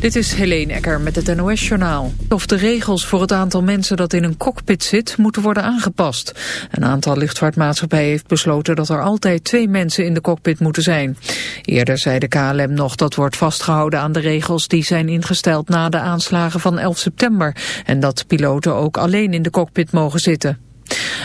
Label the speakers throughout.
Speaker 1: Dit is Helene Ecker met het NOS-journaal. Of de regels voor het aantal mensen dat in een cockpit zit moeten worden aangepast. Een aantal luchtvaartmaatschappijen heeft besloten dat er altijd twee mensen in de cockpit moeten zijn. Eerder zei de KLM nog dat wordt vastgehouden aan de regels die zijn ingesteld na de aanslagen van 11 september. En dat piloten ook alleen in de cockpit mogen zitten.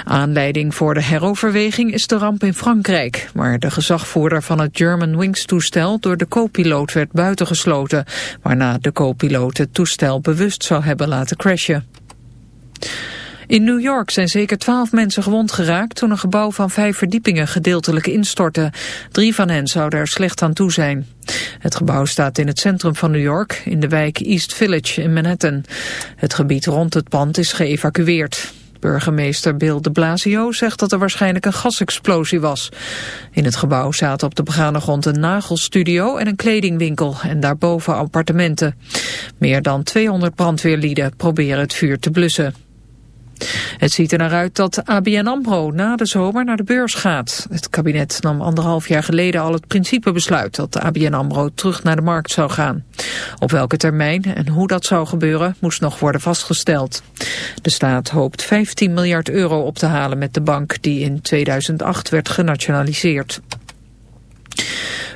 Speaker 1: Aanleiding voor de heroverweging is de ramp in Frankrijk, waar de gezagvoerder van het German Wings toestel door de co-piloot werd buitengesloten, waarna de co-piloot het toestel bewust zou hebben laten crashen. In New York zijn zeker twaalf mensen gewond geraakt toen een gebouw van vijf verdiepingen gedeeltelijk instortte. Drie van hen zouden er slecht aan toe zijn. Het gebouw staat in het centrum van New York, in de wijk East Village in Manhattan. Het gebied rond het pand is geëvacueerd. Burgemeester Bill de Blasio zegt dat er waarschijnlijk een gasexplosie was. In het gebouw zaten op de begane grond een nagelstudio en een kledingwinkel en daarboven appartementen. Meer dan 200 brandweerlieden proberen het vuur te blussen. Het ziet er naar uit dat ABN AMRO na de zomer naar de beurs gaat. Het kabinet nam anderhalf jaar geleden al het principebesluit dat ABN AMRO terug naar de markt zou gaan. Op welke termijn en hoe dat zou gebeuren moest nog worden vastgesteld. De staat hoopt 15 miljard euro op te halen met de bank die in 2008 werd genationaliseerd.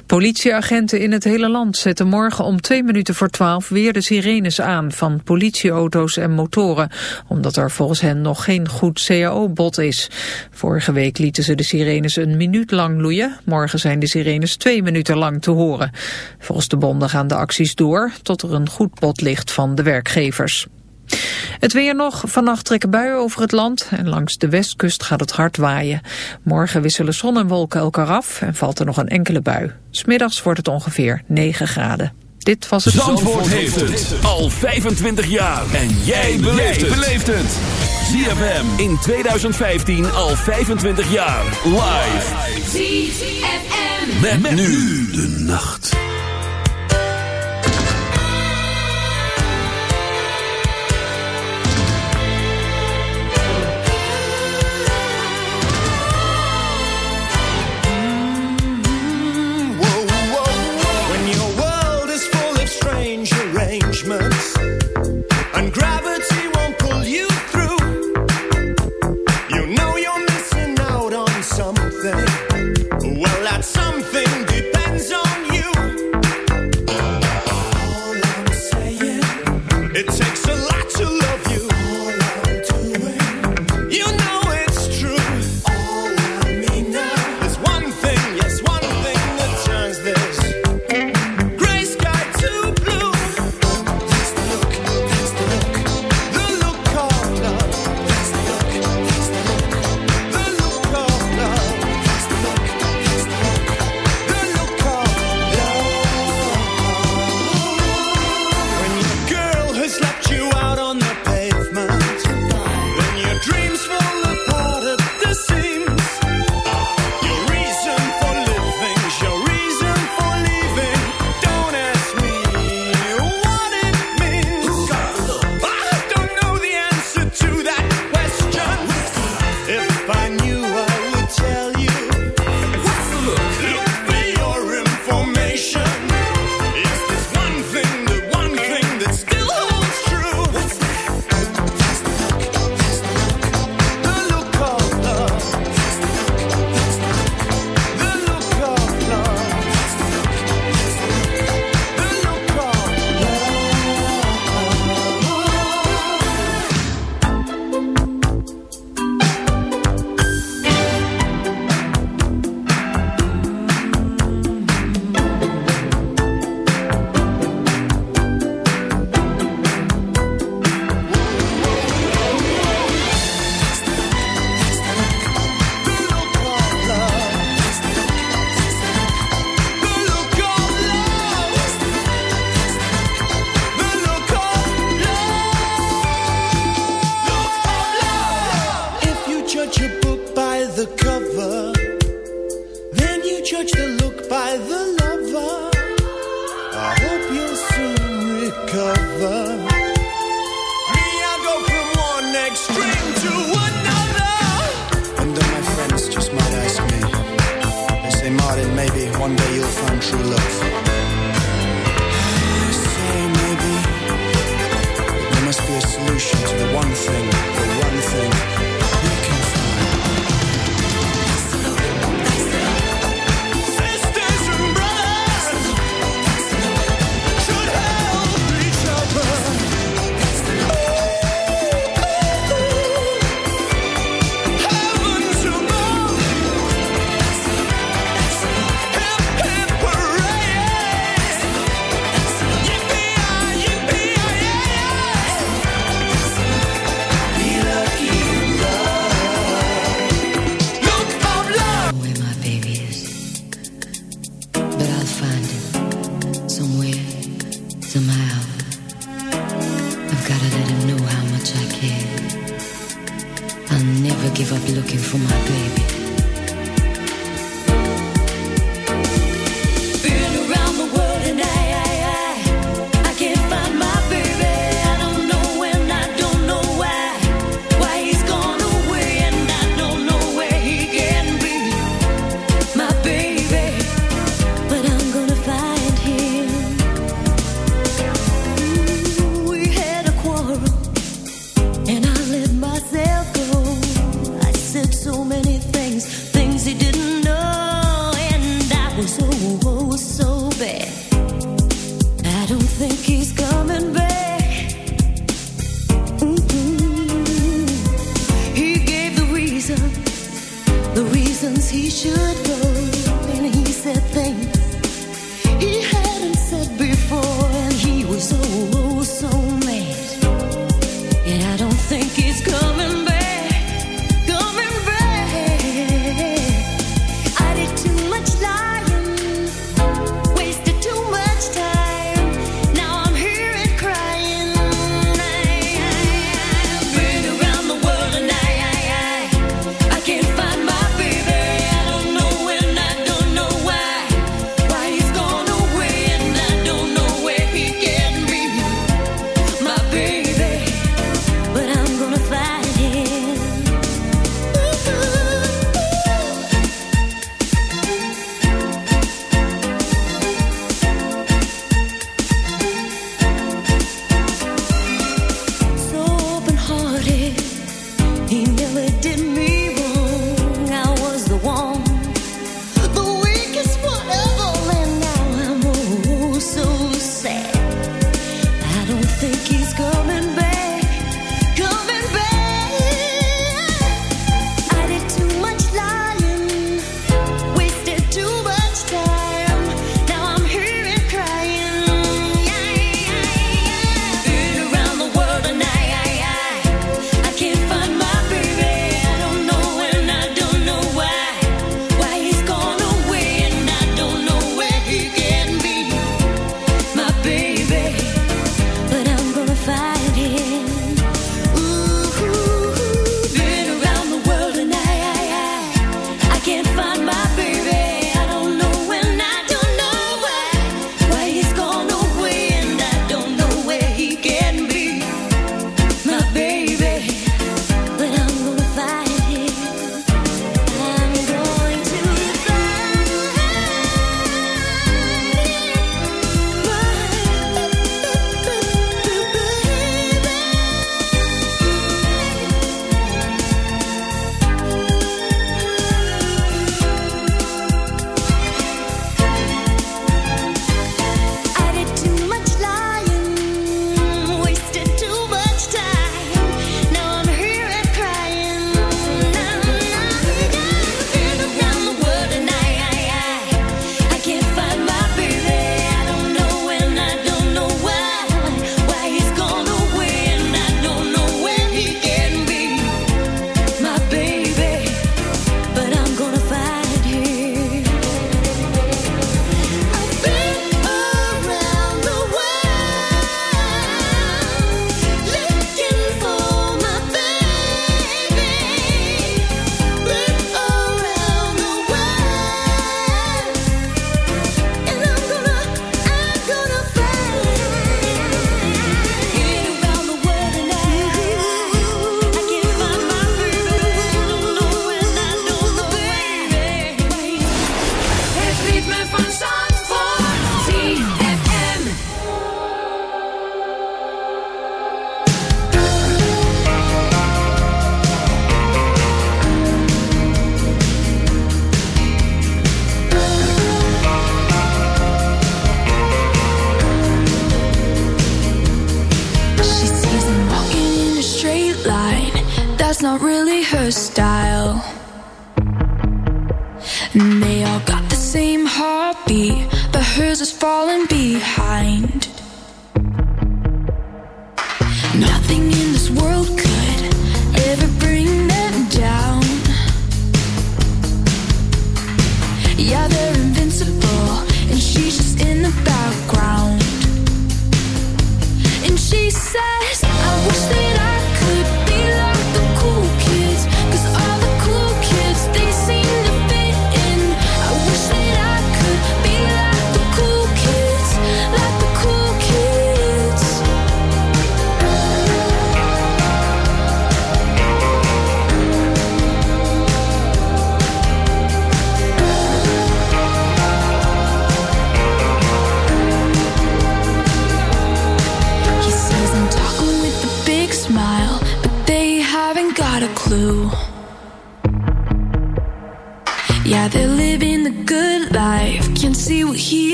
Speaker 1: Politieagenten in het hele land zetten morgen om twee minuten voor twaalf weer de sirenes aan van politieauto's en motoren, omdat er volgens hen nog geen goed cao-bod is. Vorige week lieten ze de sirenes een minuut lang loeien, morgen zijn de sirenes twee minuten lang te horen. Volgens de bonden gaan de acties door tot er een goed bod ligt van de werkgevers. Het weer nog. Vannacht trekken buien over het land en langs de westkust gaat het hard waaien. Morgen wisselen zon en wolken elkaar af en valt er nog een enkele bui. Smiddags wordt het ongeveer 9 graden. Dit was het...
Speaker 2: Zandvoort, heeft het al 25 jaar. En jij beleeft het. ZFM in 2015 al 25 jaar. Live. ZFM. met nu de nacht.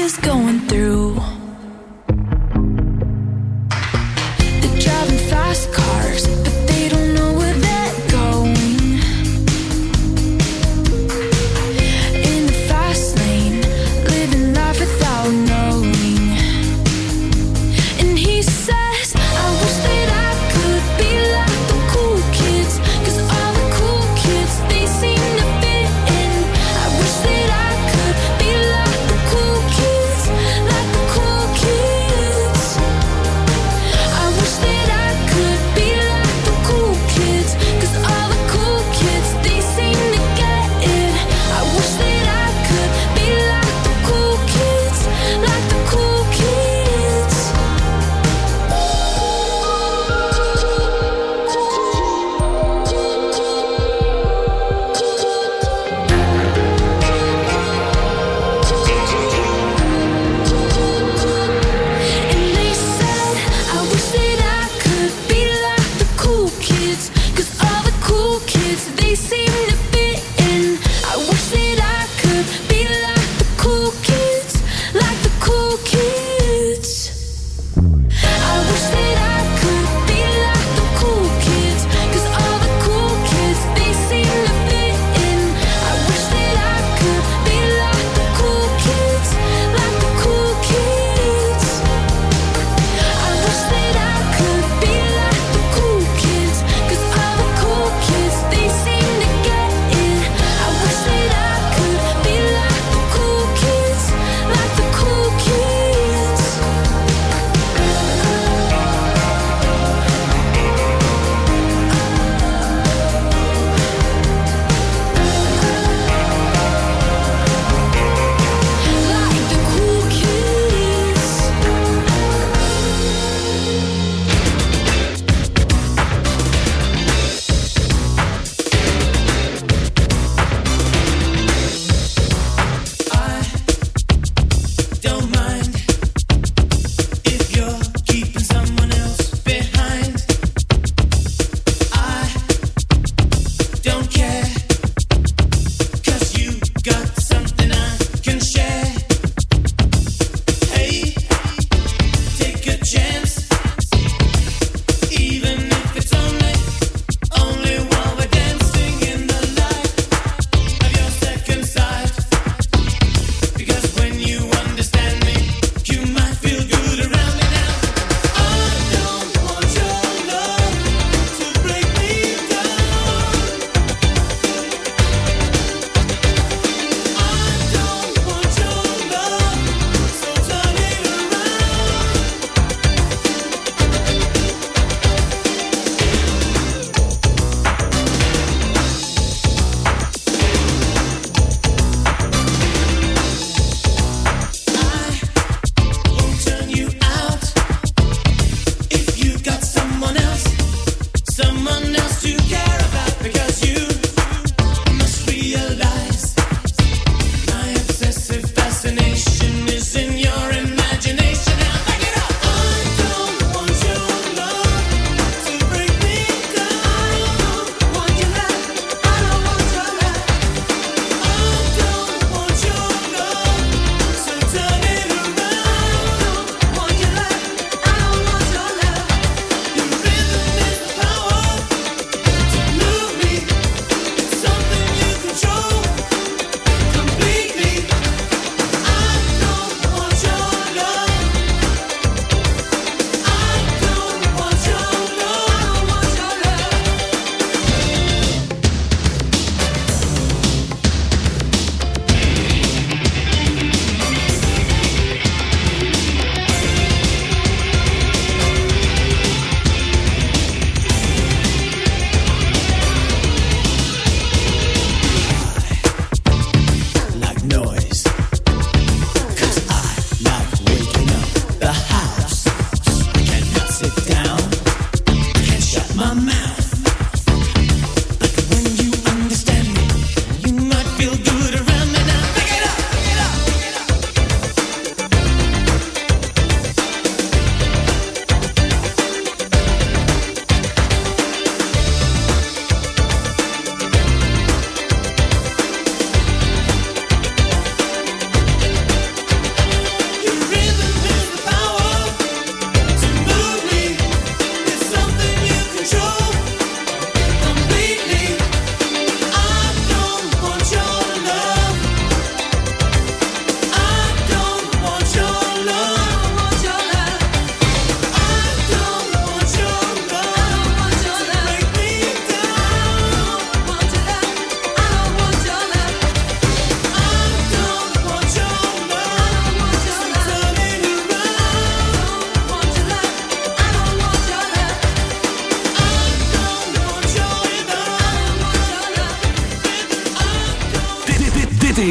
Speaker 3: Like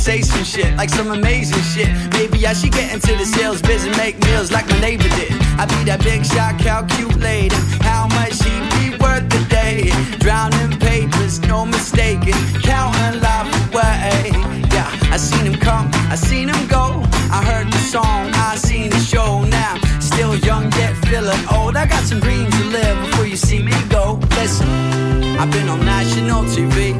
Speaker 4: say some shit, like some amazing shit. Maybe I should get into the sales biz and make meals like my neighbor did. I be that big shot calculator, how much he be worth a day. Drowning papers, no mistaking, counting life away. Yeah, I seen him come, I seen him go. I heard the song, I seen the show now. Still young yet feeling old. I got some dreams to live before you see me go. Listen, I've been on national TV,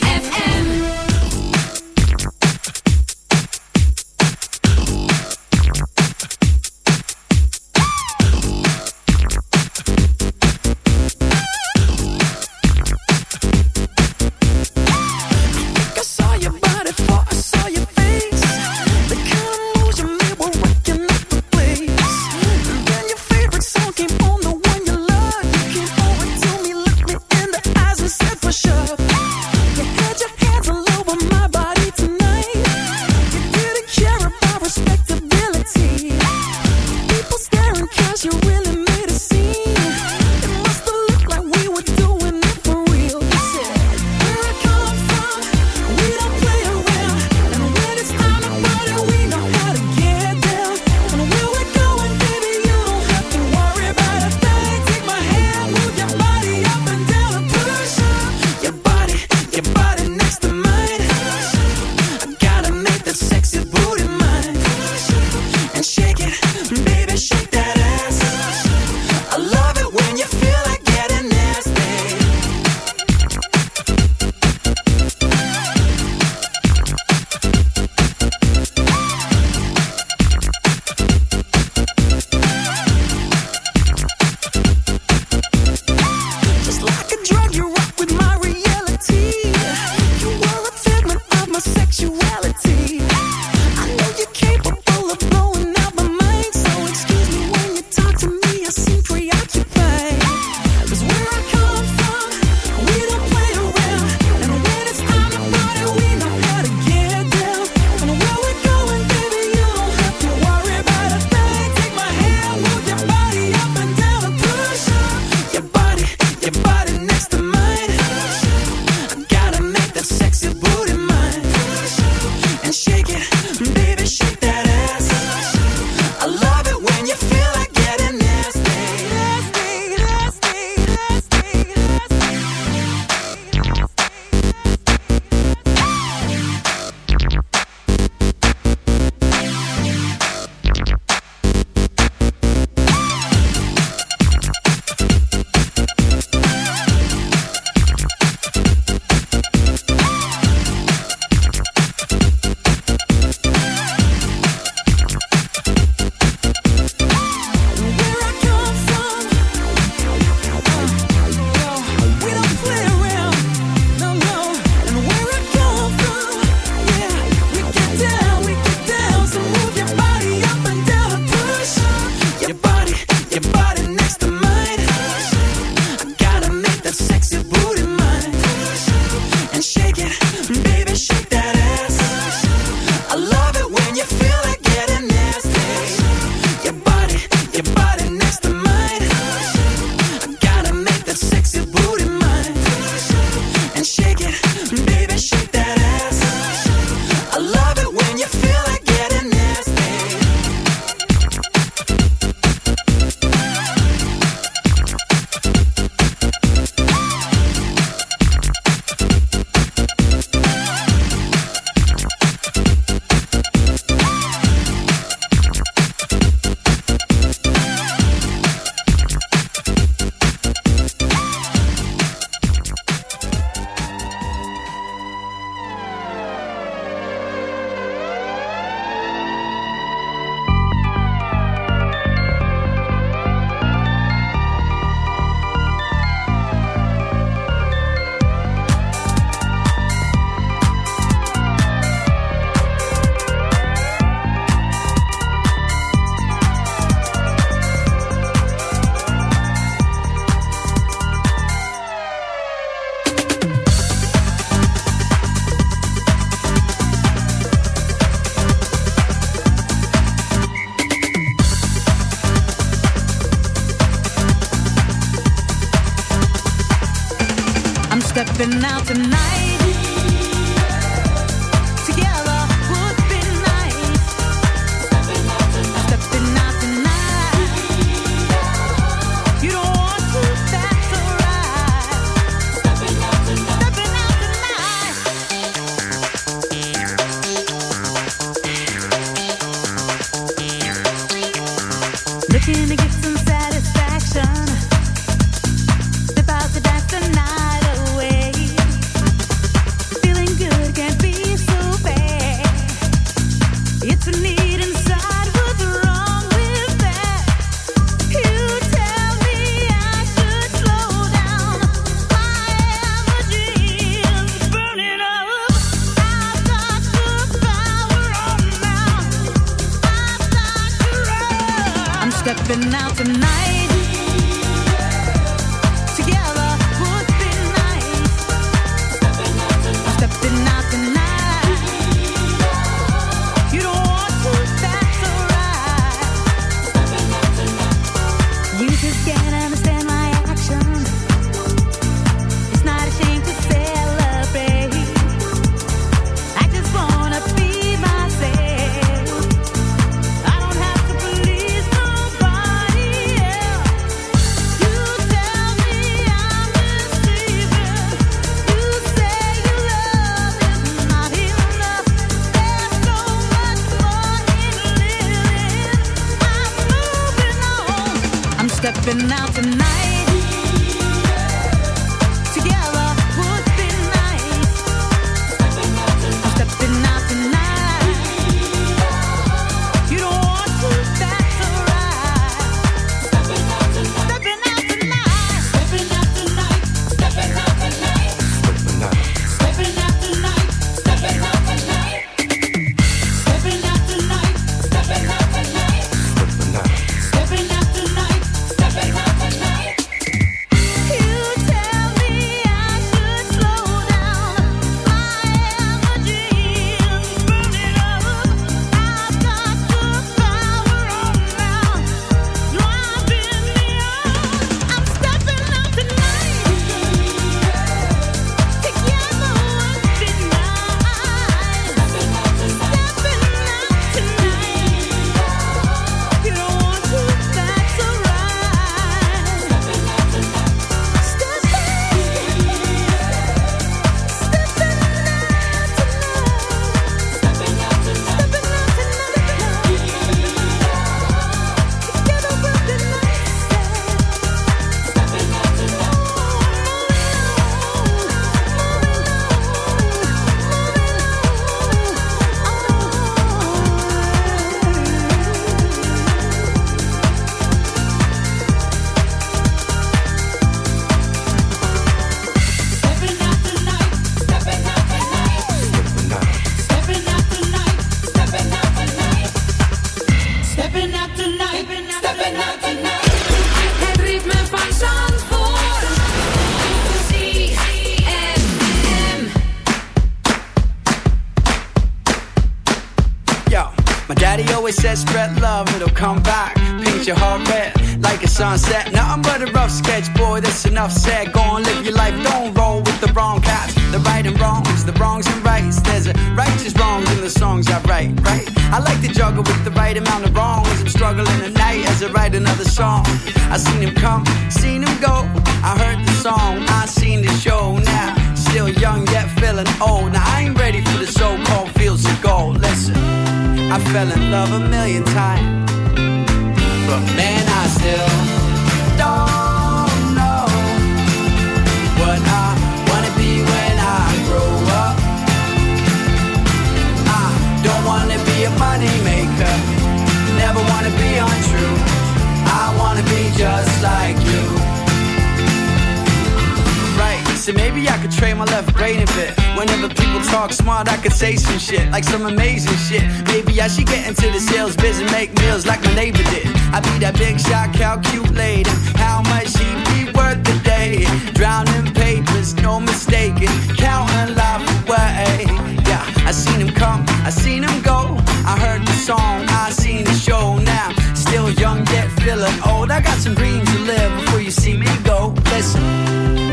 Speaker 4: Some dreams to live before you see me go. Listen,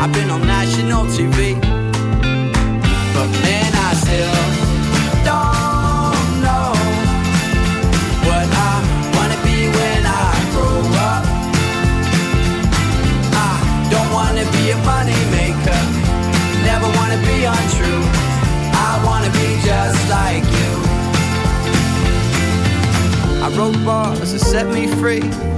Speaker 4: I've been on national TV, but man, I still don't know what I wanna be when I grow up. I don't wanna be a money maker, never wanna be untrue. I wanna be just like you. I wrote bars that set me free.